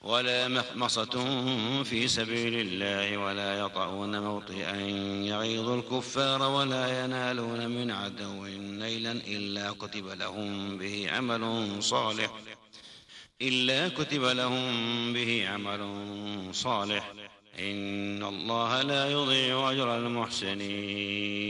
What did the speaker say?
ولا مخمصة في سبيل الله ولا يطعون موطئا يغيظ الكفار ولا ينالون من عدو نيلا إلا كتب لهم به عمل صالح. إلا كتب لهم به عمل صالح. إن الله لا يضيع أجر المحسنين.